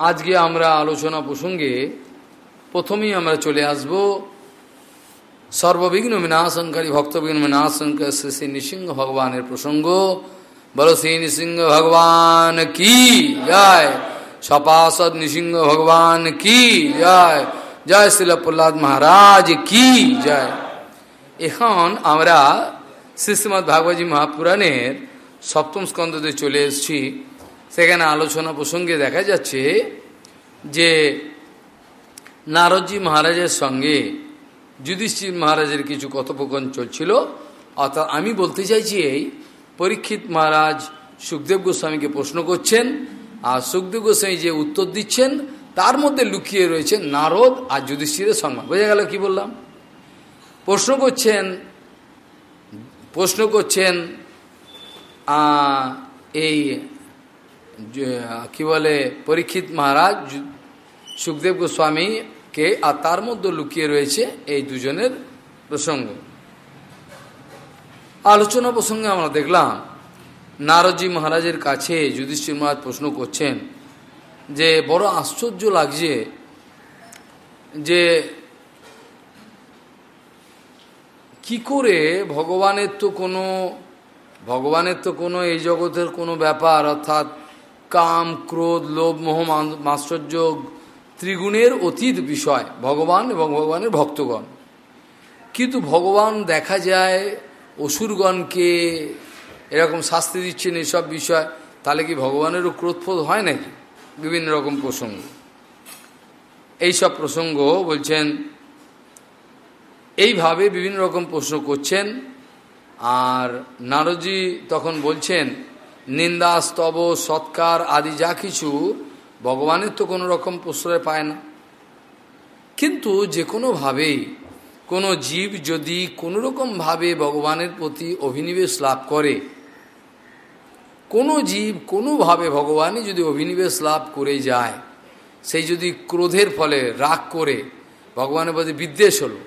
আজকে আমরা আলোচনা প্রসঙ্গে প্রথমেই আমরা চলে আসব সর্ববিঘ্ন বিনাশঙ্কারী ভক্তবিঘ্ন বিনাশঙ্কর শ্রী শ্রী নৃসিংহ ভগবানের প্রসঙ্গ। বলো শ্রী নৃসিংহ ভগবান কি? জয়। সপাসদ নৃসিংহ ভগবান কি? জয়। জয় শিল প্রহ্লাদ মহারাজ কি? জয়। এখন আমরা শ্রীশ্রীমৎ ভাগবতী মহাপুরাণের সপ্তম স্কন্ধতে চলে এসেছি। সেখানে আলোচনা প্রসঙ্গে দেখা যাচ্ছে যে নারদজি মহারাজের সঙ্গে যুধিষ্ঠির মহারাজের কিছু কথোপকথন চলছিল। অর্থাৎ আমি বলতে চাইছি এই, পরীক্ষিত মহারাজ সুখদেব গোস্বামীকে প্রশ্ন করছেন, আর সুখদেব গোস্বামী যে উত্তর দিচ্ছেন, তার মধ্যে লুকিয়ে রয়েছে নারদ আর যুধিষ্ঠিরের সংবাদ বোঝা গেল কি বললাম? প্রশ্ন করছেন প্রশ্ন করছেন এই কি বলে, পরীক্ষিত মহারাজ সুখদেব গোস্বামীকে আর তার মধ্যে লুকিয়ে রয়েছে এই দুজনের প্রসঙ্গ। আলোচনা প্রসঙ্গে আমরা দেখলাম, নারদজি মহারাজের কাছে যুধিষ্ঠির মহারাজ প্রশ্ন করছেন যে, বড় আশ্চর্য লাগছে যে, কি করে ভগবানের তো কোনো, ভগবানের তো কোনো এই জগতের কোনো ব্যাপার, অর্থাৎ কাম, ক্রোধ, লোভ, মোহ মাশ্চর্য ত্রিগুণের অতীত বিষয়, ভগবান এবং ভগবানের ভক্তগণ। কিন্তু ভগবান দেখা যায় অসুরগণকে এরকম শাস্তি দিচ্ছেন এসব বিষয়, তাহলে কি ভগবানেরও ক্রোধফোধ হয় নাকি? বিভিন্ন রকম প্রসঙ্গ। এইসব প্রসঙ্গ বলছেন, এইভাবে বিভিন্ন রকম প্রশ্ন করছেন, আর নারদজি তখন বলছেন নিন্দা, স্তব, সৎকার আদি যা কিছু ভগবানের তো কোনো রকম প্রশ্রয় পায় না। কিন্তু যে কোনোভাবেই কোনো জীব যদি কোনো রকমভাবে ভগবানের প্রতি অভিনিবেশ লাভ করে, কোনো জীব কোনোভাবে ভগবানই যদি অভিনিবেশ লাভ করে যায় সেই যদি ক্রোধের ফলে রাগ করে, ভগবানের প্রতি বিদ্বেষ হলো,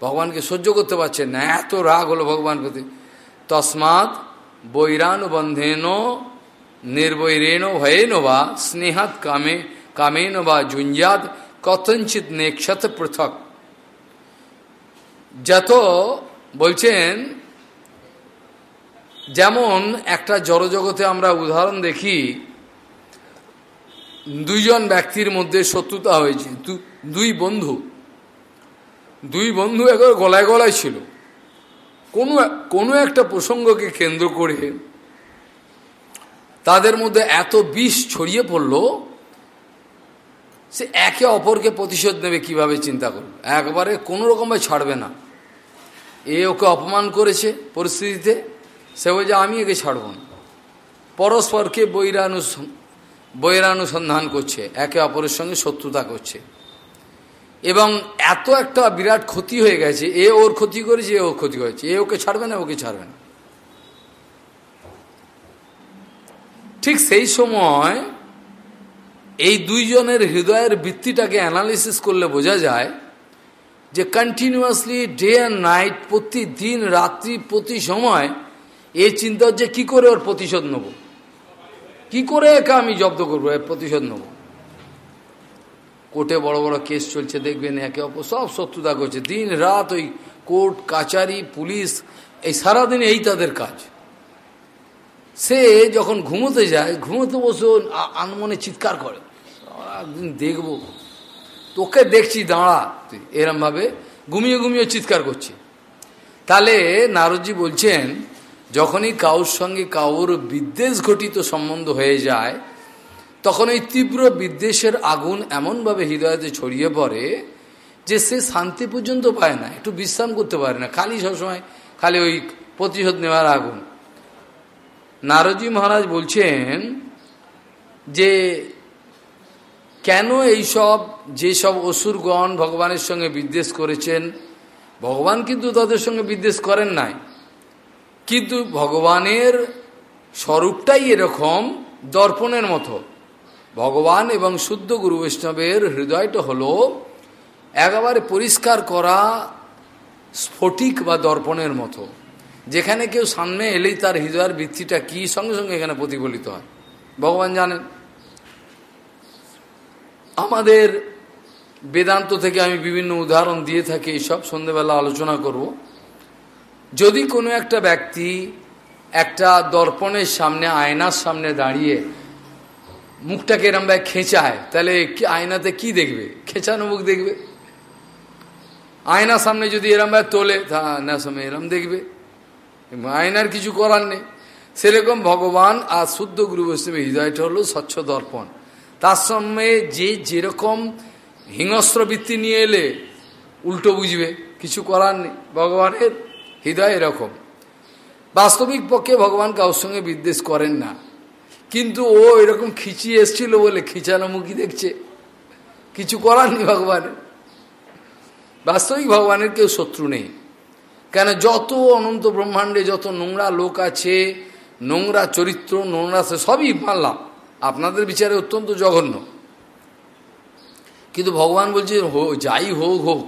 ভগবানকে সহ্য করতে পারছে না, এত রাগ হলো ভগবান প্রতি। তসমাৎ বৈরানুবন্ধেন, নির্বৈরেণ ভয়েন বা স্নেহাত কামে, কামেন বা জুঞ্জাত কথঞ্চিত নেক্ষত পৃথক। যত বলছেন, যেমন একটা জড়জগতে আমরা উদাহরণ দেখি, দুইজন ব্যক্তির মধ্যে শত্রুতা হয়েছে। দুই বন্ধু। দুই বন্ধু একবার গলায় গলায় ছিল। কোনো কোনো একটা প্রসঙ্গকে কেন্দ্র করে তাদের মধ্যে এত বিষ ছড়িয়ে পড়ল, সে একে অপরকে প্রতিশোধ নেবে কীভাবে চিন্তা করবে একবারে কোনো রকমে ছাড়বে না। এ ওকে অপমান করেছে পরিস্থিতিতে, সে বলছে, আমি একে ছাড়ব না। পরস্পরকে বৈরানু বৈরানুসন্ধান করছে, একে অপরের সঙ্গে শত্রুতা করছে। এবং এত একটা বিরাট ক্ষতি হয়ে গেছে, এ ওর ক্ষতি করেছে, এ ওর ক্ষতি করেছে, এ ওকে ছাড়বে না ওকে ছাড়বে না। ঠিক সেই সময় এই দুইজনের হৃদয়ের বৃত্তিটাকে অ্যানালিসিস করলে বোঝা যায় যে কন্টিনিউয়াসলি ডে অ্যান্ড নাইট প্রতিদিন রাত্রি প্রতি সময় এ চিন্তা হচ্ছে কী করে ওর প্রতিশোধ নেব? কি করে একা আমি জব্দ করব প্রতিশোধ নেব? কোর্টে বড় বড় কেস চলছে, দেখবেন একে অপর, সব শত্রুতা করছে। দিন রাত ওই কোর্ট, কাচারি, পুলিশ, এই সারাদিন এই তাদের কাজ। সে যখন ঘুমোতে যায়, ঘুমোতে বসে আনমনে চিৎকার করে। একদিন দেখব। তোকে দেখছি, দাঁড়া। তুই এরমভাবে ঘুমিয়ে ঘুমিয়ে চিৎকার করছে। তাহলে নারদজি বলছেন, যখনই কাউর সঙ্গে কাউর বিদ্বেষ ঘটিত সম্বন্ধ হয়ে যায় তখন ওই তীব্র বিদ্বেষের আগুন এমনভাবে হৃদয়তে ছড়িয়ে পড়ে যে সে শান্তি পর্যন্ত পায় না, একটু বিশ্রাম করতে পারে না। খালি সবসময় খালি ওই প্রতিশোধ নেওয়ার আগুন। নারদজি মহারাজ বলছেন যে, কেন এইসব যেসব অসুরগণ ভগবানের সঙ্গে বিদ্বেষ করেছেন, ভগবান কিন্তু তাদের সঙ্গে বিদ্বেষ করেন নাই। কিন্তু ভগবানের স্বরূপটাই এরকম দর্পণের মতো। ভগবান এবং শুদ্ধ গুরু বৈষ্ণবের হৃদয়টা হলো একেবারে পরিষ্কার করা স্ফটিক বা দর্পণের মতো। যেখানে কেউ সামনে এলেই তার হৃদয়ের বৃত্তিটা কি? সঙ্গে সঙ্গে এখানে প্রতিফলিত হয়। ভগবান জানেন, আমাদের বেদান্ত থেকে আমি বিভিন্ন উদাহরণ দিয়ে থাকি এইসব সন্ধ্যেবেলা আলোচনা করব। যদি কোনো একটা ব্যক্তি একটা দর্পণের সামনে, আয়নার সামনে দাঁড়িয়ে মুখটাকে এরম ভাবে খেঁচায়, তাহলে আয়নাতে কি দেখবে? খেঁচানো মুখ দেখবে? আয়নার সামনে যদি এরম ভাবে তোলে, তা আয়নার সামনে এরম দেখবে। আয়নার কিছু করার নেই। সেরকম ভগবান আর শুদ্ধ গুরু বৈষ্ণবের হৃদয়টা হলো স্বচ্ছ দর্পণ। তার সঙ্গে যে যেরকম হিংস্র বৃত্তি নিয়ে এলে, উল্টো বুঝবে, কিছু করার নেই। ভগবানের হৃদয় এরকম। বাস্তবিক পক্ষে ভগবান কারোর সঙ্গে বিদ্বেষ করেন না। কিন্তু ও এরকম খিচিয়ে এসছিল বলে খিচানো মুখী দেখছে। কিছু করার নেই ভগবানের। বাস্তবিক ভগবানের কেউ শত্রু নেই। কেন যত অনন্ত ব্রহ্মাণ্ডে যত নোংরা লোক আছে, নোংরা চরিত্র, নোংরা সবই মানলাম। আপনাদের বিচারে অত্যন্ত জঘন্য। কিন্তু ভগবান বলছে যাই হোক হোক,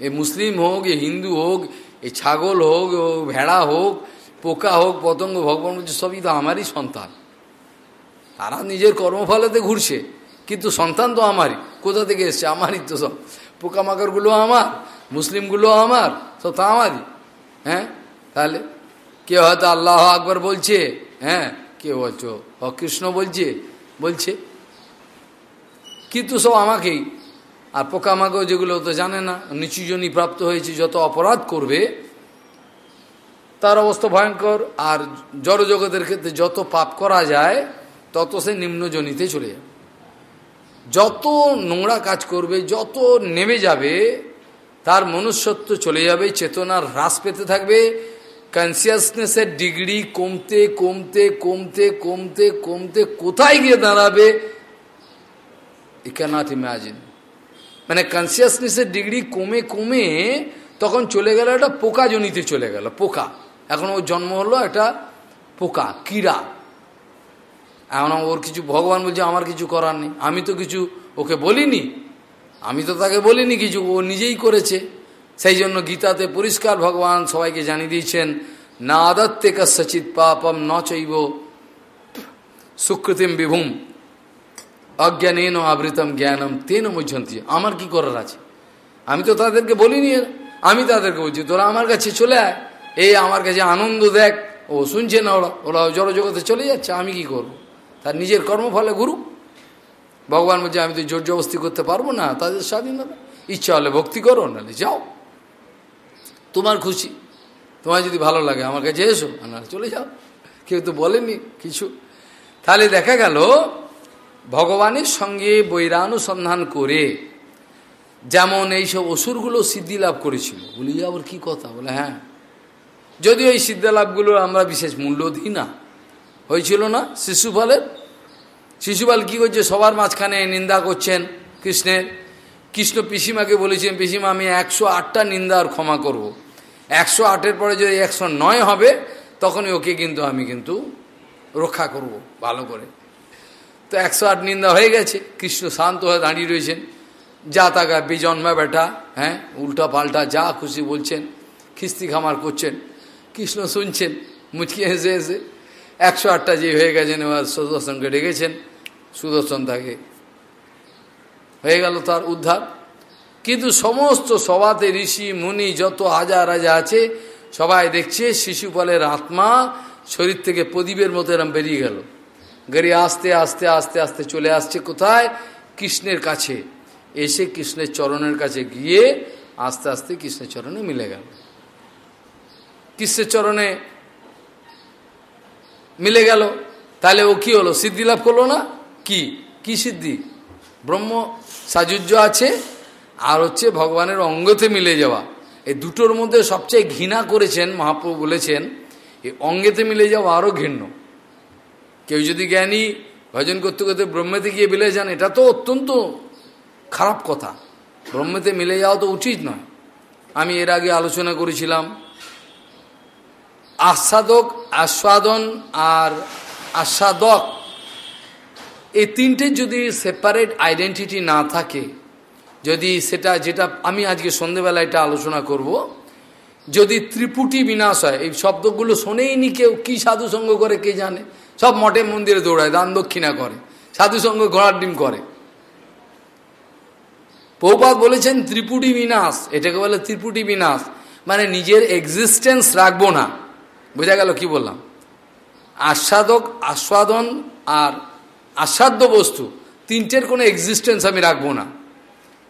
এ মুসলিম হোক, এ হিন্দু হোক, এ ছাগল হোক ভেড়া হোক, পোকা হোক, পতঙ্গ, ভগবান বলছে, সবই তো আমারই সন্তান। তারা নিজের কর্মফলেতে ঘুরছে, কিন্তু সন্তান তো আমারই। কোথা থেকে এসছে? আমারই তো সব। পোকামাকড়গুলো আমার, মুসলিমগুলো আমার, সব তো আমারই। হ্যাঁ? তাহলে কেউ হয়তো আল্লাহ আকবর বলছে? হ্যাঁ? কেউ হয়তো কৃষ্ণ বলছে? বলছে। কিন্তু সব আমাকেই। আর পোকামাকড় যেগুলো তো জানে না নিচুজনী প্রাপ্ত হয়েছে, যত অপরাধ করবে, তার অবস্থা ভয়ঙ্কর। আর জড়জগতের ক্ষেত্রে যত পাপ করা যায় তত সে নিম্নজনিতে চলে যাবে যত নোংরা কাজ করবে, যত নেমে যাবে, তার মনুষ্যত্ব চলে যাবে, চেতনার হ্রাস পেতে থাকবে কনসিয়াসনেসের ডিগ্রি কমতে কমতে কমতে কমতে কমতে কোথায় গিয়ে দাঁড়াবে? ই ক্যানট ইম্যাজিন মানে কনসিয়াসনেসের ডিগ্রি কমে কমে তখন চলে গেল একটা পোকা জনিতে চলে গেল, পোকা। এখন ওর জন্ম হলো একটা পোকা, কীড়া। এখন ওর কিছু ভগবান বলছে, আমার কিছু করার নেই। আমি তো কিছু ওকে বলিনি। আমি তো তাকে বলিনি কিছু, ও নিজেই করেছে। সেই জন্য গীতাতে পরিষ্কার ভগবান সবাইকে জানিয়ে দিয়েছেন না আদত্তে কচ্ছিত পাপম ন চৈব সুকৃতিম বিভূম অজ্ঞানেন আবৃতম জ্ঞানম তেন মুঝন্তি আমার কি করার আছে? আমি তো তাদেরকে বলিনি আমি তাদেরকে বলছি, তোরা আমার কাছে চলে আয়। এই আমার কাছে আনন্দ দেখ। ও শুনছে না ওরা। ওরা জড়জগতে চলে যাচ্ছে, আমি কি করব। তার নিজের কর্মফলে গুরু ভগবান বলছে, আমি তো জোর জবস্তি করতে পারব না, তাদের স্বাধীনতা ইচ্ছা হলে ভক্তি করো, নাহলে যাও। তোমার খুশি। তোমার যদি ভালো লাগে, আমার কাছে এসো না চলে যাও। কেউ তো বলেনি কিছু। তাহলে দেখা গেল, ভগবানের সঙ্গে বৈরানুসন্ধান করে যেমন এইসব অসুরগুলো সিদ্ধি লাভ করেছিল। বলি, আবার কি কথা? বলে হ্যাঁ। যদিও এই সিদ্ধালাভগুলোর আমরা বিশেষ মূল্য দিই না হয়েছিল না? শিশুপালের শিশুপাল কি করছে? সবার মাঝখানে নিন্দা করছেন কৃষ্ণের। কৃষ্ণ পিসিমাকে বলেছেন, পিসিমা, আমি একশো আটটা নিন্দা আর ক্ষমা করব। একশো আটের পরে যদি একশো নয় হবে, তখনই ওকে কিন্তু আমি কিন্তু রক্ষা করব, ভালো করে। তো একশো আট নিন্দা হয়ে গেছে। কৃষ্ণ শান্ত হয়ে দাঁড়িয়ে রয়েছেন। যা তাকা বিজন্মা বেটা হ্যাঁ উল্টা পাল্টা যা খুশি বলছেন, খিস্তি খামার করছেন। কৃষ্ণ শুনছেন, মুচকি হেসে হেসে একশো আটটা যে হয়ে গেছেন, এবার সুদর্শনকে ডেকেছেন, সুদর্শন তাকে। হয়ে গেল তার উদ্ধার। কিন্তু সমস্ত সভাতে ঋষি, মুনি যত হাজার হাজার আছে, সবাই দেখছে শিশুপালের আত্মা শরীর থেকে প্রদীপের মতো এরম বেরিয়ে গেল। গাড়ি আস্তে আস্তে আস্তে আস্তে চলে আসছে কোথায়? কৃষ্ণের কাছে। এসে কৃষ্ণের চরণের কাছে গিয়ে আস্তে আস্তে কৃষ্ণের চরণে মিলে গেল। কৃষ্ণের চরণে মিলে গেল। তাহলে ও কি হলো? সিদ্ধি লাভ করল না? কি? কি সিদ্ধি? ব্রহ্ম সাজুজ্য আছে আর হচ্ছে ভগবানের অঙ্গতে মিলে যাওয়া। এই দুটোর মধ্যে সবচেয়ে ঘৃণা করেছেন মহাপ্রভু বলেছেন এই অঙ্গেতে মিলে যাওয়া আরও ঘৃণ্য। কেউ যদি জ্ঞানী ভজন করতে করতে ব্রহ্মেতে গিয়ে মিলে যান, এটা তো অত্যন্ত খারাপ কথা। ব্রহ্মেতে মিলে যাওয়া তো উচিত নয়। আমি এর আগে আলোচনা করেছিলাম আস্বাদক আস্বাদন আর আস্বাদক এই তিনটের যদি সেপারেট আইডেন্টিটি না থাকে, যদি সেটা যেটা আমি আজকে সন্ধেবেলা এটা আলোচনা করব, যদি ত্রিপুটি বিনাশ হয়, এই শব্দগুলো শোনেই নি কেউ, কী সাধুসঙ্গ করে কে জানে? সব মঠে মন্দিরে দৌড়ায়, দান দক্ষিণা করে সাধুসঙ্গ ঘোড়ার ডিম করে। পৌপাত বলেছেন ত্রিপুটি বিনাশ, এটাকে বলে ত্রিপুটি বিনাশ মানে নিজের এক্সিস্টেন্স রাখব না। বোঝা গেল কি বললাম? আস্বাদক, আস্বাদন আর আস্বাদ্য বস্তু তিনটের কোনো এক্সিস্টেন্স আমি রাখব না।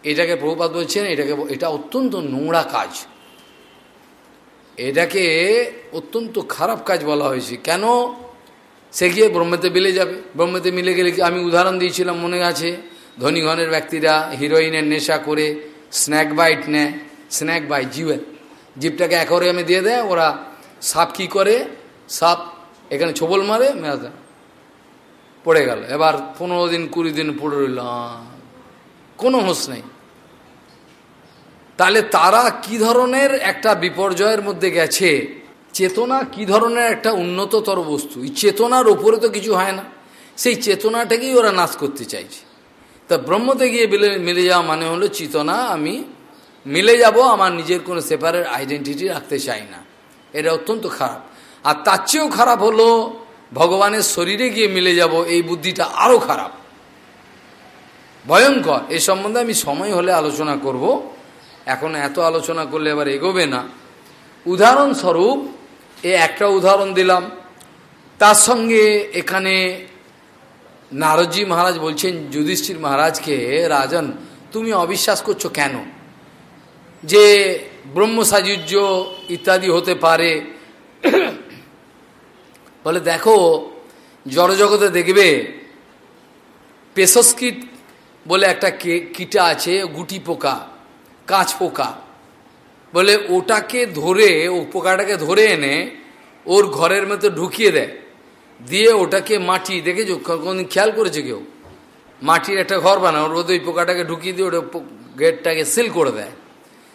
এটাকে প্রভুপাত বলছেন, এটাকে এটা অত্যন্ত নোংরা কাজ। এটাকে অত্যন্ত খারাপ কাজ বলা হয়েছে। কেন? সে গিয়ে ব্রহ্মেতে মিলে যাবে। ব্রহ্মেতে মিলে গেলে আমি উদাহরণ দিয়েছিলাম মনে আছে? ধনীঘনের ব্যক্তিরা হিরোইনের নেশা করে স্ন্যাক বাইট নেয় স্ন্যাক বাইট জিওয়ের জিপটাকে অ্যাকোরিয়ামে দিয়ে দেয়, ওরা সাপ কি করে? সাপ এখানে ছবল মারে মেয়াদা পড়ে গেল। এবার পনেরো দিন, কুড়ি দিন পড়ে রইল। কোনো হোস নেই। তাহলে তারা কি ধরনের একটা বিপর্যয়ের মধ্যে গেছে? চেতনা কি ধরনের একটা উন্নততর বস্তু? এই চেতনার ওপরে তো কিছু হয় না। সেই চেতনাটাকেই ওরা নাশ করতে চাইছে। তা ব্রহ্মতে গিয়ে মিলে মিলে যাওয়া মানে হলো, চেতনা আমি মিলে যাব, আমার নিজের কোনো সেপারেট আইডেন্টিটি রাখতে চাই না। এটা অত্যন্ত খারাপ। আর তার চেয়েও খারাপ হলো, ভগবানের শরীরে গিয়ে মিলে যাব, এই বুদ্ধিটা আরও খারাপ। ভয়ঙ্কর। এ সম্বন্ধে আমি সময় হলে আলোচনা করব। এখন এত আলোচনা করলে এবার এগোবে না। উদাহরণস্বরূপ, এ একটা উদাহরণ দিলাম। তার সঙ্গে এখানে নারদজি মহারাজ বলছেন, যুধিষ্ঠির মহারাজকে, রাজন, তুমি অবিশ্বাস করছ কেন? যে ব্রহ্মসাজুর্য ইত্যাদি হতে পারে। বলে দেখো, জড়জগতে দেখবে পেশস্কিট বলে একটা কীটা আছে, গুটি পোকা, কাঁচ পোকা। বলে ওটাকে ধরে, ও পোকাটাকে ধরে এনে ওর ঘরের মধ্যে ঢুকিয়ে দেয়। দিয়ে ওটাকে মাটি, দেখেছ? কোনদিন খেয়াল করেছে কেউ? মাটির একটা ঘর বানায় ওর ওই পোকাটাকে ঢুকিয়ে দিয়ে ওটা গেটটাকে সিল করে দেয়।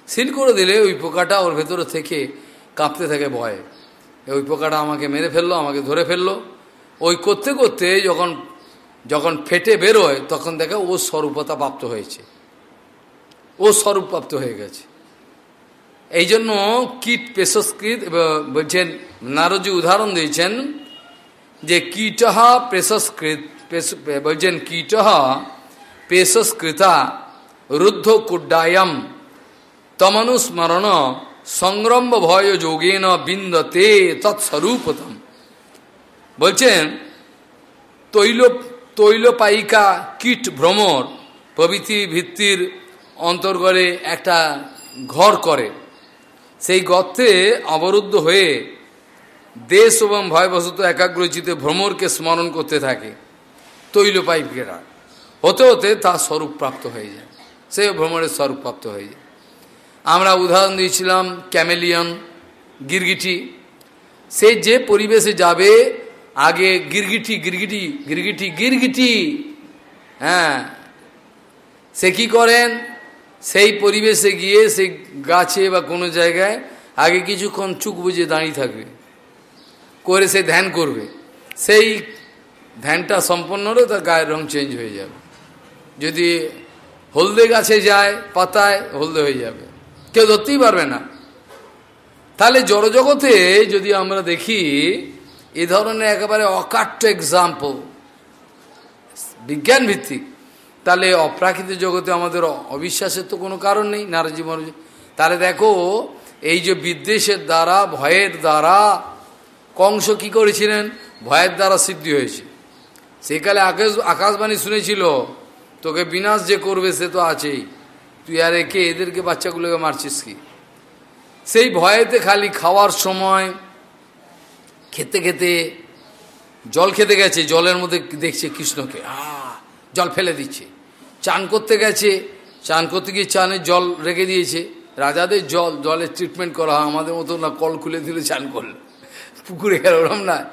সিল করে দিলে ওই পোকাটা ওর ভেতরে থেকে কাঁপতে থাকে ভয়ে। ওই পোকাটা আমাকে মেরে ফেলল, আমাকে ধরে ফেলল। ওই করতে করতে যখন যখন ফেটে বেরোয়, তখন দেখে ও স্বরূপতা প্রাপ্ত হয়েছে। ও স্বরূপ প্রাপ্ত হয়ে গেছে। এই জন্য কীট পেশস্কৃত বলছেন নারজি উদাহরণ দিয়েছেন যে কীটহা পেশস্কৃত বলছেন, কীটহ পেশস্কৃতা রুদ্ধ কুড্ডায়ম তমনুস্মরণ সংগ্রম্ভ ভয় যোগেন বিন্দতে তৎস্বরূপতম। বলছেন, তৈল, তৈলপায়িকা কীট ভ্রমর প্রভৃতি ভিত্তির অন্তর্গলে একটা ঘর করে। সেই গর্তে অবরুদ্ধ হয়ে দেশ এবং ভয়বশত একাগ্রচিতে ভ্রমরকে স্মরণ করতে থাকে তৈলপাইকেরা হতে হতে তার স্বরূপ প্রাপ্ত হয়ে যায়। সে ভ্রমণের স্বরূপ প্রাপ্ত হয়ে যায়। আমরা উদাহরণ দিয়েছিলাম ক্যামেলিয়ন, গিরগিটি। সে যে পরিবেশে যাবে, আগে গিরগিটি গিরগিটি গিরগিটি গিরগিটি। হ্যাঁ। সে কি করেন? সেই পরিবেশে গিয়ে সেই গাছে বা কোনো জায়গায় আগে কিছুক্ষণ চুক বুঝে দাঁড়িয়ে থাকবে। করে সে ধ্যান করবে। সেই ধ্যানটা সম্পন্ন হলে, তার গায়ের রং চেঞ্জ হয়ে যাবে। যদি হলদে গাছে যায়, পাতায় হলদে হয়ে যাবে। কেউ ধরতেই পারবে না। তাহলে জড়জগতে যদি আমরা দেখি, এ ধরনের একেবারে অকাট্য এক্সাম্পল বিজ্ঞান ভিত্তিক তাহলে অপ্রাকৃত জগতে আমাদের অবিশ্বাসের তো কোনো কারণ নেই নারদ জীবন। তাহলে দেখো, এই যে বিদ্বেষের দ্বারা, ভয়ের দ্বারা, কংস কি করেছিলেন? ভয়ের দ্বারা সিদ্ধি হয়েছে। সেকালে আকাশ আকাশবাণী শুনেছিল, তোকে বিনাশ যে করবে সে তো আছেই। তুই আর একে, এদেরকে বাচ্চাগুলোকে মারছিস কি? সেই ভয়েতে খালি খাওয়ার সময় খেতে খেতে জল খেতে গেছে, জলের মধ্যে দেখছে কৃষ্ণকে। আ, জল ফেলে দিচ্ছে। চান করতে গেছে, চান করতে গিয়ে চানের জল রেখে দিয়েছে। রাজাদের জল, জলের ট্রিটমেন্ট করা হয়, আমাদের মতো না কল খুলে দিলে চান করল। পুকুরে ওরম না।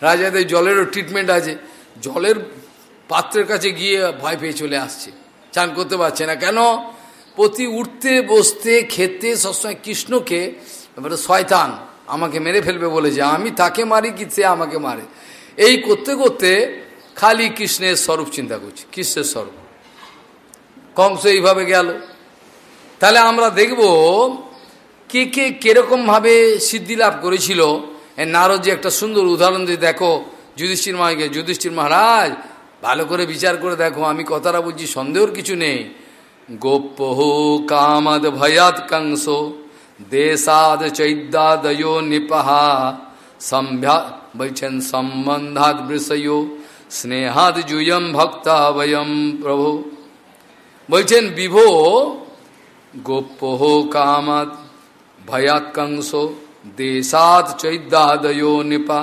রাজাদের জলেরও ট্রিটমেন্ট আছে। জলের পাত্রের কাছে গিয়ে ভয় পেয়ে চলে আসছে। চান করতে পারছে না। কেন? প্রতি উঠতে, বসতে, খেতে, সবসময় কৃষ্ণকে এবারে শয়তান, আমাকে মেরে ফেলবে বলে যে, আমি তাকে মারি কি সে আমাকে মারে? এই করতে করতে খালি কৃষ্ণের স্বরূপ চিন্তা করছি, কৃষ্ণের স্বরূপ। কংস এইভাবে গেল। তাহলে আমরা দেখব কে কে কিরকমভাবে সিদ্ধি লাভ করেছিল। নারদ যে একটা সুন্দর উদাহরণ দিয়ে, দেখো, যুধিষ্ঠির মহাকে যুধিষ্ঠির মহারাজ, ভালো করে বিচার করে দেখো, আমি কথাটা বলছি, সন্দেহর কিছু নেই। গোপ্যহো কামদ ভয়াত কংসো দেশাদ চৈদ্যাদয়ো নিপহা সম্ভ্যা বলছেন সম্বন্ধাদ বৃষয়ো স্নেহাদ জুয়ম ভক্তা বয়ম প্রভু বলছেন বিভো গোপ্যহ কামাদ ভয়াত কংসো দেশাদ চৈদ্যাদয়ো নিপা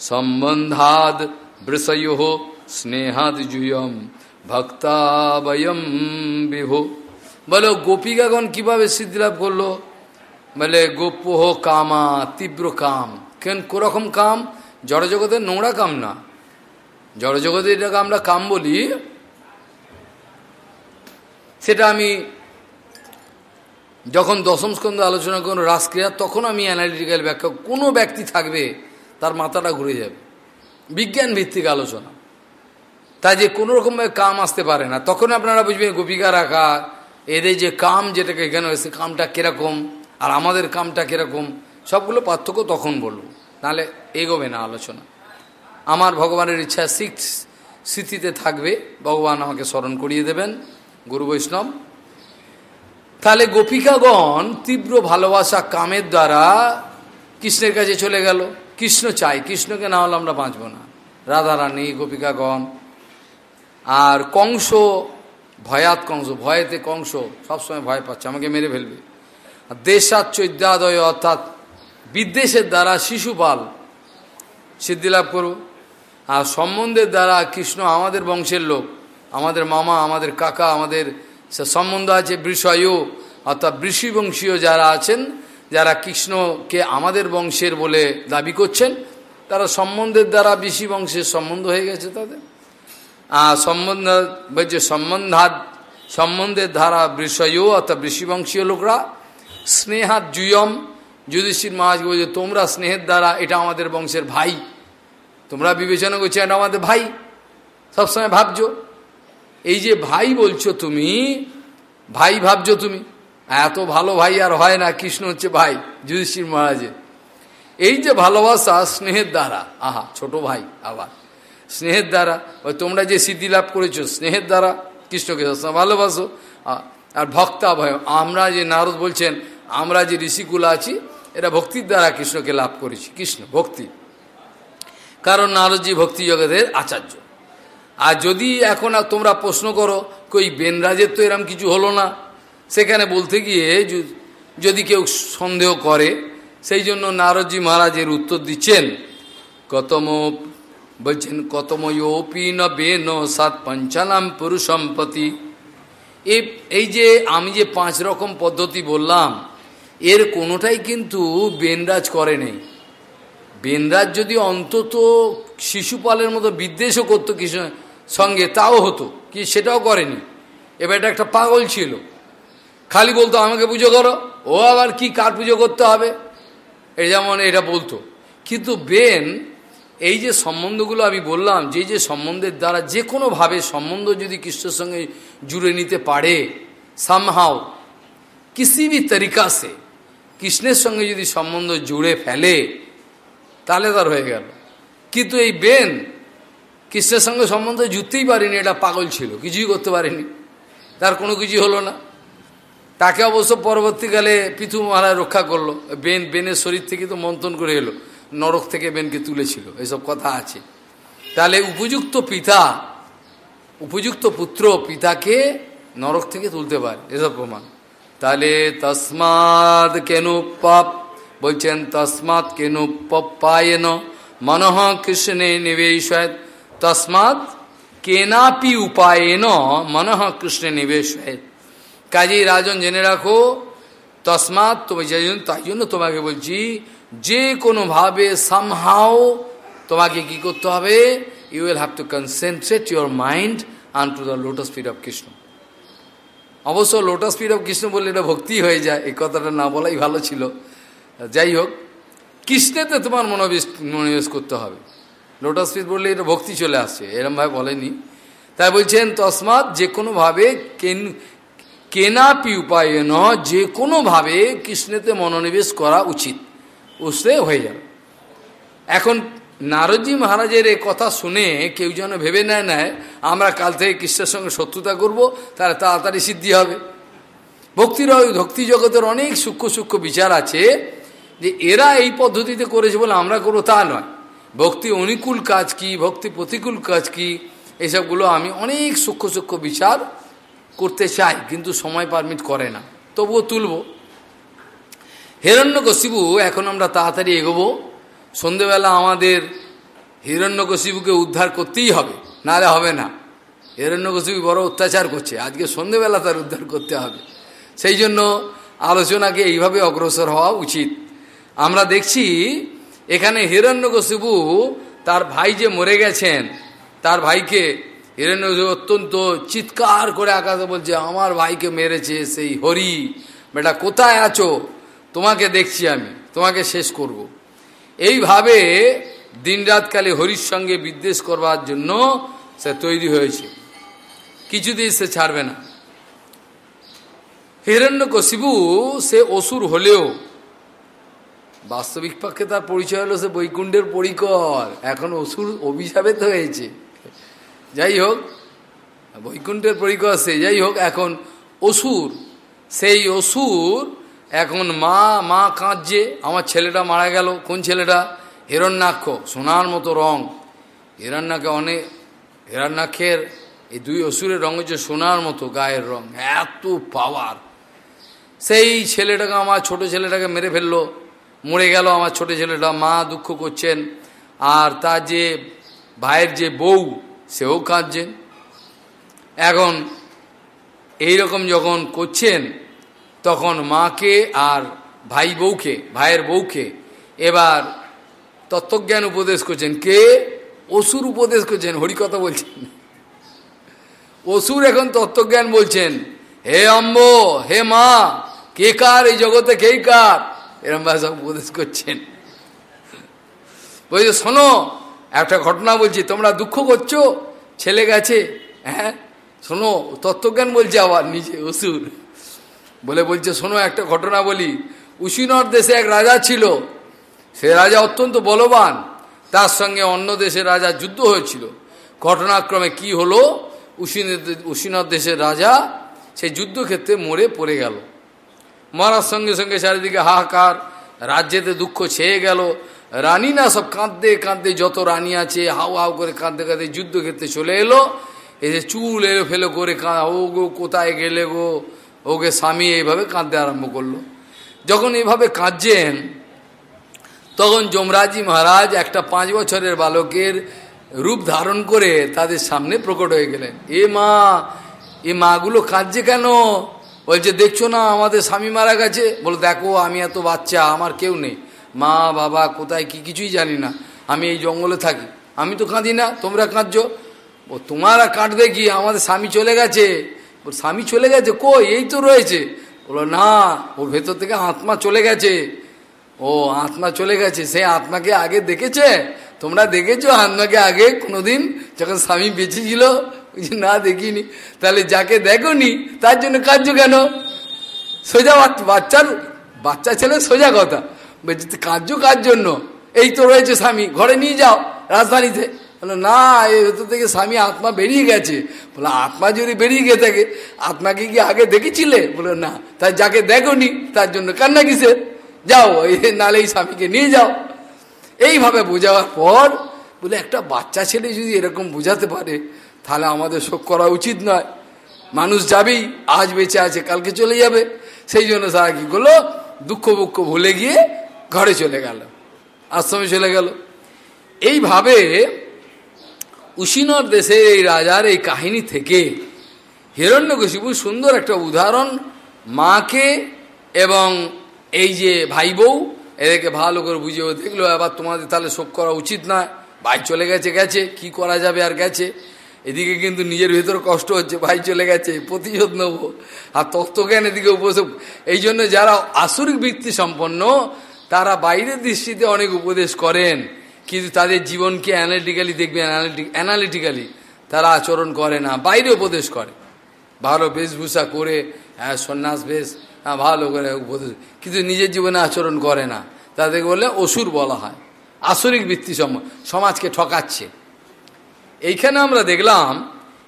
সম্বন্ধাদ বৃষয়ো স্নেহাদ জুয়ম ভক্তাবয়ম বিভু। বলো গোপিকাগণ কীভাবে সিদ্ধিলাভ করল? বলে গোপ্যহ কামা, তীব্র কাম। কেন কোরকম কাম? জড়জগতের নোংরা কাম না। জড়জগতের এটাকে আমরা কাম বলি, সেটা আমি যখন দশম স্কন্ধে আলোচনা করুন, রাসক্রিয়া, তখন আমি অ্যানালিটিক্যাল ব্যাখ্যা, কোনো ব্যক্তি থাকবে, তার মাথাটা ঘুরে যাবে। বিজ্ঞান ভিত্তিক আলোচনা। তাই যে কোনো রকমভাবে কাম আসতে পারে না। তখন আপনারা বুঝবেন গোপিকা রাখা, এদের যে কাম যেটাকে এখানে হয়েছে কামটা কীরকম আর আমাদের কামটা কীরকম, সবগুলো পার্থক্য তখন বলব নাহলে এগোবে না আলোচনা। আমার ভগবানের ইচ্ছা সিক্স স্মৃতিতে থাকবে, ভগবান আমাকে স্মরণ করিয়ে দেবেন, গুরু বৈষ্ণব। তাহলে গোপিকাগণ তীব্র ভালোবাসা কামের দ্বারা কৃষ্ণের কাছে চলে গেল। কৃষ্ণ চাই, কৃষ্ণকে না হলে আমরা বাঁচব না। রাধারানী, গোপিকাগণ আর কংস, ভয়াত কংস, ভয়েতে কংস, সবসময় ভয় পাচ্ছে, আমাকে মেরে ফেলবে। আর দেশাত চৈদ্যাদয় অর্থাৎ বিদ্বেষের দ্বারা শিশুপাল সিদ্ধিলাভ করব আর সম্বন্ধের দ্বারা কৃষ্ণ আমাদের বংশের লোক, আমাদের মামা, আমাদের কাকা, আমাদের সম্বন্ধ আছে বৃষয় অর্থাৎ বংশীয় যারা আছেন, যারা কৃষ্ণকে আমাদের বংশের বলে দাবি করছেন, তারা সম্বন্ধের দ্বারা ঋষি বংশের সম্বন্ধ হয়ে গেছে তাদের। সম্বন্ধ বলছে সম্বন্ধাত সম্বন্ধের ধারা বৃষয় অর্থাৎ ঋষিবংশীয় লোকরা স্নেহাত জুয়ম যুধিষ্ঠির মহারাজ বলছে তোমরা স্নেহের দ্বারা এটা আমাদের বংশের ভাই তোমরা বিবেচনা করছ এটা আমাদের ভাই সবসময় ভাবছ এই যে ভাই বলছো তুমি ভাই ভাবছ তুমি এত ভালো ভাই আর হয় না কৃষ্ণ হচ্ছে ভাই যুধিষ্ঠির মহারাজের এই যে ভালোবাসা স্নেহের দ্বারা আহা ছোট ভাই আবার স্নেহের দ্বারা ওই তোমরা যে সিদ্ধি লাভ করেছ, স্নেহের দ্বারা কৃষ্ণকে ভালোবাসো। আর ভক্তা ভয় আমরা যে নারদ বলছেন, আমরা যে ঋষিকুল আছি এটা ভক্তির দ্বারা কৃষ্ণকে লাভ করেছি। কৃষ্ণ, ভক্তি। কারণ নারদজি ভক্তি জগতের আচার্য। আর যদি এখন তোমরা প্রশ্ন করো, কই বেনরাজের তো এরম কিছু হলো না, সেখানে বলতে গিয়ে যদি কেউ সন্দেহ করে, সেই জন্য নারদজি মহারাজের উত্তর দিচ্ছেন, কতম বলছেন কতময়োপি ন বেন সাত পঞ্চানাম পুরুষম্পতি এই যে আমি যে পাঁচ রকম পদ্ধতি বললাম, এর কোনোটাই কিন্তু বেনরাজ করে নেই। বেনরাজ যদি অন্তত শিশুপালের মতো বিদ্বেষও করতো কিছু সঙ্গে, তাও হতো, কি সেটাও করেনি। এবার এটা একটা পাগল ছিল। খালি বলতো, আমাকে পুজো করো। ও আবার কি, কার পুজো করতে হবে? এ যেমন এটা বলতো। কিন্তু বেন এই যে সম্বন্ধগুলো আমি বললাম, যে যে সম্বন্ধের দ্বারা যে কোনোভাবে সম্বন্ধ যদি কৃষ্ণের সঙ্গে জুড়ে নিতে পারে সামহাও কিসি বি তরিকা সে, কৃষ্ণের সঙ্গে যদি সম্বন্ধ জুড়ে ফেলে, তাহলে তার হয়ে গেল। কিন্তু এই বেন, কৃষ্ণের সঙ্গে সম্বন্ধ জুড়তেই পারেনি, এটা পাগল ছিল, কিছুই করতে পারেনি। তার কোনো কিছু হলো না। তাকে অবশ্য পরবর্তীকালে পৃথু মহারাজ রক্ষা করল। বেন, বেনের শরীর থেকে তো মন্থন করে এলো। নরক থেকে বেনকে তুলেছিল, এসব কথা আছে। তাহলে উপযুক্ত পিতা, উপযুক্ত পুত্র পিতাকে নরক থেকে তুলতে পারে, এসব প্রমাণ। তাহলে তসমাদ কেন পাপ বলছেন তসমাৎ কেন পায়েন মনহ কৃষ্ণে নিবেশ তসমাৎ কেনাপি উপায়েন মনহ কৃষ্ণে নিবেশ কাজেই রাজন জেনে রাখো, তসমাৎ তুমি তাই জন্য তোমাকে বলছি যে কোনোভাবে সামহাও তোমাকে কি করতে হবে? You will have to concentrate your mind on to the lotus feet of Krishna অবশ্য লোটাস ফিড অফ কৃষ্ণ বললে এটা ভক্তি হয়ে যায়, এই কথাটা না বলাই ভালো ছিল। যাই হোক, কৃষ্ণেতে তোমার মনোবেশ মনোবেশ করতে হবে। লোটাস ফিড বললে এটা ভক্তি চলে আসছে, এরমভাবে বলেনি। তাই বলছেন, তসমাৎ যে কোনোভাবে কেন কেনাপি উপায় ন যে কোনোভাবে কৃষ্ণেতে মনোনিবেশ করা উচিত। উসলে হয়ে যাবে। এখন নারদজি মহারাজের এই কথা শুনে কেউ যেন ভেবে নেয় নেয় আমরা কাল থেকে কৃষ্ণের সঙ্গে শত্রুতা করব, তাহলে তাড়াতাড়ি সিদ্ধি হবে। ভক্তির ভক্তি জগতের অনেক সূক্ষ্ম সূক্ষ্ম বিচার আছে যে এরা এই পদ্ধতিতে করেছে বলে আমরা করব, তা নয়। ভক্তি অনুকূল কাজ কি, ভক্তি প্রতিকূল কাজ কি এইসবগুলো আমি অনেক সূক্ষ্ম সূক্ষ্ম বিচার করতে চাই, কিন্তু সময় পারমিট করে না। তবুও তুলব। হিরণ্যকশিবু এখন আমরা তাড়াতাড়ি এগোবো। সন্ধেবেলা আমাদের হিরণ্যকশিবুকে উদ্ধার করতেই হবে, নাহলে হবে না। হিরণ্যকশিবু বড় অত্যাচার করছে, আজকে সন্ধেবেলা তার উদ্ধার করতে হবে। সেই জন্য আলোচনাকে এইভাবে অগ্রসর হওয়া উচিত। আমরা দেখছি, এখানে হিরণ্যকশিবু তার ভাই যে মরে গেছেন, তার ভাইকে হিরণ্যকশিবু অত্যন্ত চিৎকার করে আকাশে বলছে, আমার ভাইকে মেরেছে সেই হরি, বেটা কোথায় আছো? তোমাকে দেখছি আমি, তোমাকে শেষ করব। এইভাবে দিনরাতকালে হরির সঙ্গে বিদ্বেষ করবার জন্য সে তৈরি হয়েছে। কিছুদিন সে ছাড়বে না। হিরণ্যকশিবু সে অসুর হলেও, বাস্তবিক পক্ষে তার পরিচয় হলো সে বৈকুণ্ডের পরিকর, এখন অসুর অভিশাপে তো হয়েছে। যাই হোক, বৈকুণ্ঠের পরিকর সে, যাই হোক, এখন অসুর, সেই অসুর এখন মা মা কাঁদছে, আমার ছেলেটা মারা গেল, কোন ছেলেটা? হিরণ্যাক্ষ, সোনার মতো রং। হিরণ্যাকে অনেক, হিরণ্যাক্ষের এই দুই অসুরের রং হচ্ছে সোনার মতো, গায়ের রং, এত পাওয়ার সেই ছেলেটাকে, আমার ছোট ছেলেটাকে মেরে ফেলল, মরে গেল আমার ছোট ছেলেটা, মা দুঃখ করছেন। আর তার যে ভাইয়ের যে বউ, সেও কাঁদছেন এখন এই রকম যখন করছেন তখন মাকে আর ভাই বউকে, ভাইয়ের বউকে এবার তত্ত্বজ্ঞান উপদেশ করছেন। কে? অসুর উপদেশ করছেন, হরিকথা বলছেন। অসুর এখন তত্ত্বজ্ঞান বলছেন, হে অম্ব হে মা, কে কার? এই জগতে কে কার? এরম ভাষা উপদেশ করছেন। বলছে, শোনো, একটা ঘটনা বলছি, তোমরা দুঃখ করছ? ছেলে গেছে? হ্যাঁ শোনো, তত্ত্বজ্ঞান বলছে আবার নিজে, অসুর। বলে বলছে, শোনো, একটা ঘটনা বলি। উশিনর দেশে এক রাজা ছিল। সে রাজা অত্যন্ত বলবান। তার সঙ্গে অন্য দেশের রাজা যুদ্ধ হয়েছিল। ঘটনাক্রমে কি হলো? উশিনর দেশের রাজা সেই যুদ্ধক্ষেত্রে মরে পড়ে গেল। মরার সঙ্গে সঙ্গে চারিদিকে হাহাকার, রাজ্যেতে দুঃখ ছেয়ে গেল। রানী না সব কাঁদতে কাঁদতে, যত রানী আছে, হাউ হাউ করে কাঁদতে কাঁদতে যুদ্ধক্ষেত্রে চলে এলো। এসে চুল এলো ফেলো করে কাঁদা, ও গো, কোথায় গেলে গো? ওকে স্বামী এইভাবে কাঁদতে আরম্ভ করল। যখন এইভাবে কাঁদছেন, তখন যমরাজি মহারাজ একটা পাঁচ বছরের বালকের রূপ ধারণ করে তাদের সামনে প্রকট হয়ে গেলেন। এ মা, এ মাগুলো কাঁদছে কেন? বলছে, দেখছ না, আমাদের স্বামী মারা গেছে। বলো, দেখো, আমি এত বাচ্চা, আমার কেউ নেই। মা, বাবা, কোথায়, কি কিছুই জানি না। আমি এই জঙ্গলে থাকি। আমি তো কাঁদি না, তোমরা কাঁদছো। ও, তোমারা কাঁদবে কি? আমাদের স্বামী চলে গেছে। ওর স্বামী চলে গেছে, কই? এই তো রয়েছে। বলো, না ওর ভেতর থেকে আত্মা চলে গেছে। ও, আত্মা চলে গেছে। সে আত্মাকে আগে দেখেছে? তোমরা দেখেছ আত্মাকে আগে কোনোদিন যখন স্বামী বেঁচে ছিল? না, দেখিনি। তাহলে যাকে দেখনি, তার জন্য কার্য কেন? সোজা বাচ্চার, বাচ্চা ছেলে সোজা কথা। বলছি কার জন্য? এই তো রয়েছে স্বামী, ঘরে নিয়ে যাও রাজধানীতে। বলো, না এর ভেতর থেকে স্বামী আত্মা বেরিয়ে গেছে। বলে, আত্মা যদি বেরিয়ে গিয়ে থাকে আত্মাকে কি আগে দেখেছিলে? বলে, না, তাই যাকে দেখনি, তার জন্য কান্না কিসের? যাও নালে এই স্বামীকে নিয়ে যাও। এইভাবে বোঝাবার পর, বলে, একটা বাচ্চা ছেলে যদি এরকম বোঝাতে পারে, তাহলে আমাদের শোক করা উচিত নয়। মানুষ যাবেই, আজ বেঁচে আছে, কালকে চলে যাবে। সেই জন্য তারা কি করল? দুঃখ বুক্ষ ভুলে গিয়ে ঘরে চলে গেল। আশ্রমে চলে গেল। এইভাবে উশিনর দেশের এই রাজার এই কাহিনী থেকে হিরণ্যকশিপু সুন্দর একটা উদাহরণ, মাকে এবং এই যে ভাই বউ এদেরকে ভালো করে বুঝে দেখল আবার তোমাদের তাহলে শোক করা উচিত না। ভাই চলে গেছে গেছে, কি করা যাবে আর গেছে? এদিকে কিন্তু নিজের ভেতর কষ্ট হচ্ছে, ভাই চলে গেছে, প্রতিশোধ নেব। আর তত্ত্বজ্ঞান এদিকে উপসব এই জন্য যারা আসরিক বৃত্তি সম্পন্ন, তারা বাইরের দৃষ্টিতে অনেক উপদেশ করেন। কিন্তু তাদের জীবনকে অ্যানালিটিক্যালি দেখবে অ্যানালিটিক্যালি তারা আচরণ করে না, বাইরে উপদেশ করে। ভালো বেশভূষা করে হ্যাঁ সন্ন্যাস বেশ হ্যাঁ ভালো করে উপদেশ কিন্তু নিজের জীবনে আচরণ করে না। তাদেরকে বললে অসুর বলা হয়। আসরিক বৃত্তি সমাজকে ঠকাচ্ছে। এইখানে আমরা দেখলাম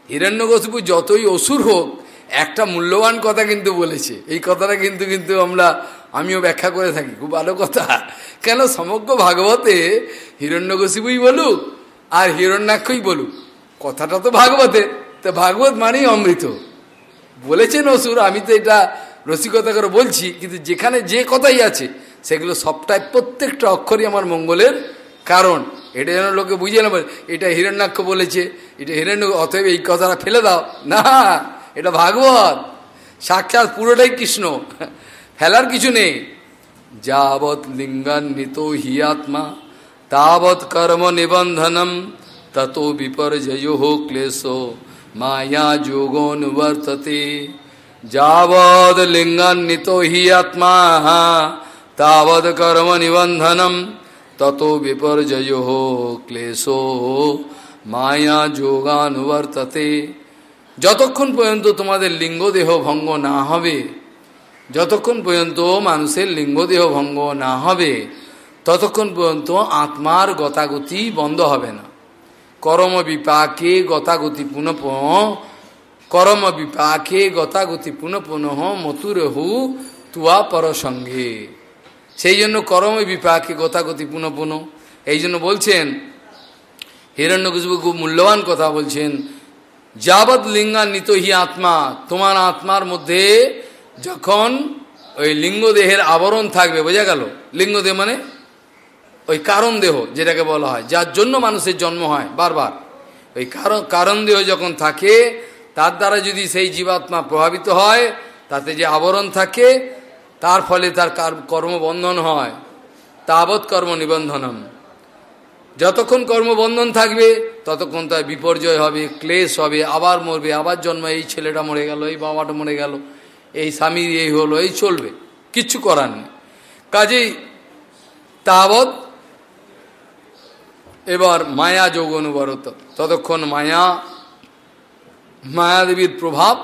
হিরণ্যকশিপু যতই অসুর হোক একটা মূল্যবান কথা কিন্তু বলেছে। এই কথাটা কিন্তু কিন্তু আমরা, আমিও ব্যাখ্যা করে থাকি। খুব ভালো কথা। কেন সমগ্র ভাগবতে হিরণ্যকশিপুই বলুক আর হিরণ্যাক্ষই বলুক? কথাটা তো ভাগবতে। তো ভাগবত মানেই অমৃত। বলেছেন অসুর, আমি তো এটা রসিকতা করে বলছি, কিন্তু যেখানে যে কথাই আছে, সেগুলো সবটাই প্রত্যেকটা অক্ষরই আমার মঙ্গলের কারণ। এটা যেন লোকে বুঝিয়ে নেবে এটা হিরণ্যাক্ষ বলেছে, এটা হিরণ্য, অতএব এই কথাটা ফেলে দাও। না এটা ভাগবত। সাক্ষাৎ পুরোটাই কৃষ্ণ। ফেলার কিছু নেই। যাবৎ লিঙ্গান্বিত হি আত্মা, তাবৎ কর্ম নিবন্ধনম, তত বিপর্যয় ক্লেশ, মায়া যোগোনুবর্ততে। যাবৎ লিঙ্গান্বিত হি আত্মা, তাবৎ কর্ম নিবন্ধনম, তত বিপর্যয় ক্লেশ, মায়া যোগানুবর্ততে। যতক্ষণ পর্যন্ত তোমাদের লিঙ্গদেহ ভঙ্গ না হবে, যতক্ষণ পর্যন্ত মানুষের লিঙ্গদেহ ভঙ্গ না হবে, ততক্ষণ পর্যন্ত আত্মার গতাগতি বন্ধ হবে না। করম বিপাকে গতাগতি পুনঃ, করম বিপাকে গতাগতি পুনঃ পুনঃ মতুরহু তুয়া পরসঙ্গে। সেই জন্য করম বিপাকে গতাগতি পুনঃ। এই জন্য বলছেন, হিরণ্যকুশবু খুব মূল্যবান কথা বলছেন। যাবৎ লিঙ্গান্বিত হি আত্মা, তোমার আত্মার মধ্যে যখন ওই লিঙ্গদেহের আবরণ থাকবে, বোঝা গেল? লিঙ্গদেহ মানে ওই কারণ দেহ, যেটাকে বলা হয়, যার জন্য মানুষের জন্ম হয়, বারবার। ওই কারণ কারণ দেহ যখন থাকে, তার দ্বারা যদি সেই জীবাত্মা প্রভাবিত হয়, তাতে যে আবরণ থাকে, তার ফলে তার কর্মবন্ধন হয়। তাবৎ কর্ম নিবন্ধনম। যতক্ষণ কর্মবন্ধন থাকবে, ততক্ষণ তার বিপর্যয় হবে, ক্লেশ হবে, আবার মরবে, আবার জন্ম, এই ছেলেটা মরে গেল, এই বাবাটা মরে গেল, এই স্বামীর এই হলো, এই চলবে, কিচ্ছু করার নেই। কাজেই তাবৎ, এবার মায়া যোগ অনুবরত। ততক্ষণ মায়া, মায়াদেবীর প্রভাব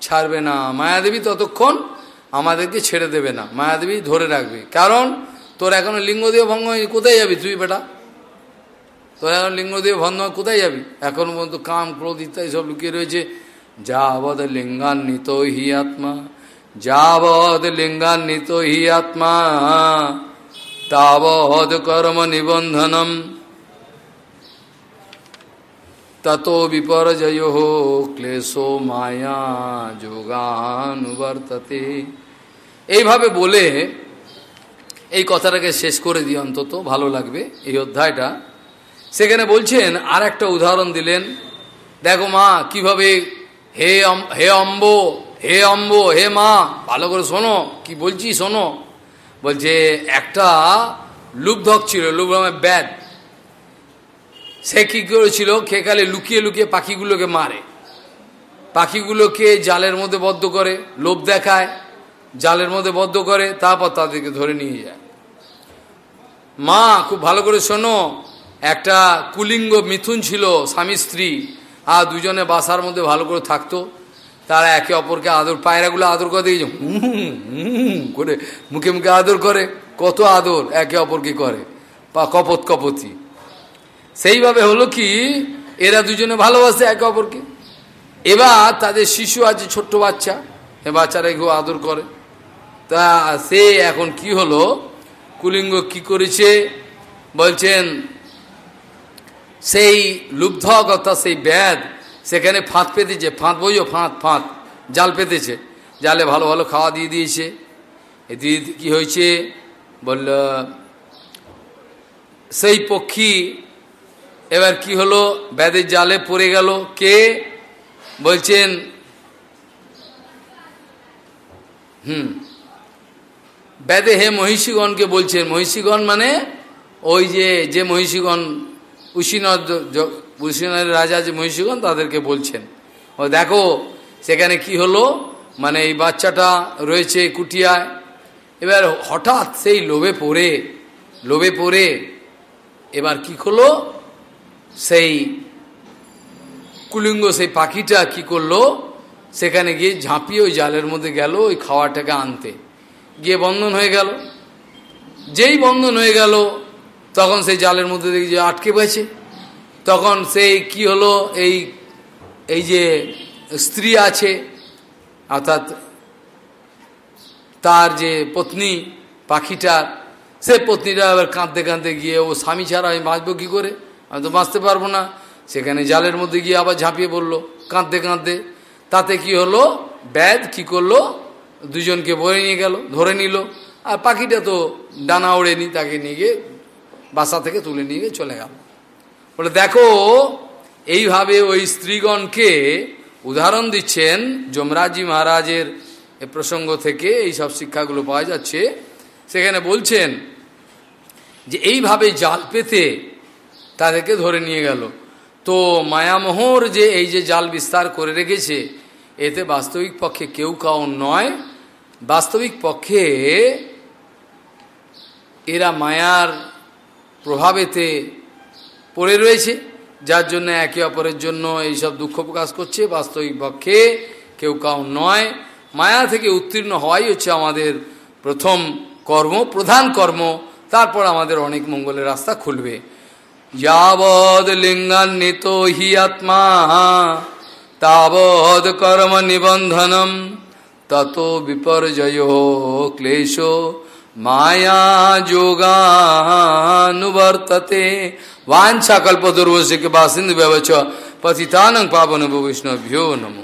ছাড়বে না। মায়াদেবী ততক্ষণ আমাদেরকে ছেড়ে দেবে না। মায়াদেবী ধরে রাখবে। কারণ তোর এখনও লিঙ্গদেহ ভঙ্গ হয়নি, কোথায় যাবি তুই বেটা? তোর এখন লিঙ্গদেহ ভঙ্গ কোথায় যাবি? এখন পর্যন্ত কাম, ক্রোধ ইত্যাদি সব লুকিয়ে রয়েছে। যাবৎ লিঙ্গান্বিত হি আত্মা, যাবৎ লিঙ্গান্বিত হি আত্মা, তাবৎ কর্ম নিবন্ধনম। তত বিপর্যয় ক্লেশো মায়া যোগানুবর্ততে। এইভাবে বলে এই কথাটাকে শেষ করে দিই অন্তত, ভালো লাগবে এই অধ্যায়টা। সেখানে বলছেন আর একটা উদাহরণ দিলেন। দেখো মা, কীভাবে হে হে অম্ব হে অম্ব, হে মা, ভালো করে শোনো, কি বলছি শোনো। বলছে, একটা লুপধক ছিল লুপ ব্যাদ সে কী করেছিল? খেকালে লুকিয়ে লুকিয়ে পাখিগুলোকে মারে। পাখিগুলোকে জালের মধ্যে বদ্ধ করে, লোভ দেখায়, জালের মধ্যে বদ্ধ করে, তারপর তাদেরকে ধরে নিয়ে যায়। মা, খুব ভালো করে শোনো একটা কুলিঙ্গ মিথুন ছিল, স্বামী স্ত্রী, আর দুজনে বাসার মধ্যে ভালো করে থাকতো। তারা একে অপরকে আদর, পায়রাগুলো আদর করে দিয়েছে করে মুখে মুখে আদর করে, কত আদর একে অপরকে করে, বা কপত কপতি। সেইভাবে হলো কি, এরা দুজনে ভালোবাসে একে অপরকে। এবার তাদের শিশু আছে, ছোট্ট বাচ্চা এ বাচ্চারা কেউ আদর করে। তা সে এখন কি হলো, কুলিঙ্গ কি করেছে, বলছেন সেই লুব্ধক অর্থাৎ সেই ব্যাদ সেখানে ফাঁদ পেতেছে, ফাঁদ বইও ফাঁদ ফাঁদ, জাল পেতেছে। জালে ভালো ভালো খাওয়া দিয়ে দিয়েছে। দিয়ে কি হয়েছে? বলল, সেই পক্ষী, এবার কি হলো? ব্যাদের জালে পড়ে গেল। কে? বলছেন, হুম ব্যাদে হে মহিষীগণকে বলছেন। মহিষীগণ মানে ওই যে যে মহিষীগণ উশিনদ উশিনের রাজা যে মহিষীগণ, তাদেরকে বলছেন, ও দেখো, সেখানে কি হলো? মানে এই বাচ্চাটা রয়েছে কুটিয়ায়। এবার হঠাৎ সেই লোভে পড়ে লোভে পড়ে, এবার কি হলো সেই কুলিঙ্গ, সেই পাখিটা কি করল? সেখানে গিয়ে ঝাঁপিয়ে ওই জালের মধ্যে গেল, ওই খাওয়াটাকে আনতে। গিয়ে বন্ধন হয়ে গেল। যেই বন্ধন হয়ে গেল তখন সেই জালের মধ্যে দেখি যে আটকে পেয়েছে তখন সেই কি হলো? এই এই যে স্ত্রী আছে, অর্থাৎ তার যে পত্নী পাখিটার সে পত্নীটা আবার কাঁদতে কাঁদতে গিয়ে, ও স্বামী ছাড়া আমি বাঁচবো কী করে? আমি তো বাঁচতে পারব না। সেখানে জালের মধ্যে গিয়ে আবার ঝাঁপিয়ে পড়ল, কাঁদতে কাঁদতে। তাতে কি হলো? ব্যাদ কি করল? দুজনকে বয়ে নিয়ে গেল, ধরে নিল। আর পাখিটা তো ডানা ওড়েনি, তাকে নিয়ে গিয়ে বাসা থেকে তুলে নিয়ে চলে গেল। বলে, দেখো, এইভাবে ওই স্ত্রীগণকে উদাহরণ দিচ্ছেন যমরাজি মহারাজের প্রসঙ্গ থেকে এই সব শিক্ষাগুলো পাওয়া যাচ্ছে। সেখানে বলছেন যে, এইভাবে জাল পেতে তাদেরকে ধরে নিয়ে গেল। তো মায়ামোহর যে এই যে জাল বিস্তার করে রেখেছে, এতে বাস্তবিক পক্ষে কেউ কাউ নয়। বাস্তবিক পক্ষে এরা মায়ার প্রভাবেতে পড়ে রয়েছে, যার জন্য একে অপরের জন্য এইসব দুঃখ প্রকাশ করছে। বাস্তবিক পক্ষে কেউ কাউ নয়। মায়া থেকে উত্তীর্ণ হওয়াই হচ্ছে আমাদের প্রথম কর্ম, প্রধান কর্ম। তারপর আমাদের অনেক মঙ্গলের রাস্তা খুলবে। যাবদ লিঙ্গান্বিত হি আত্মা তাবদ কর্ম নিবন্ধনম, তত বিপর্যয় ক্লেশ माया योगानुवर्तते वांछा दुर्वश्य के बासिंद व्यवच पतितानंग पावन भविष्णभ्यो नमो।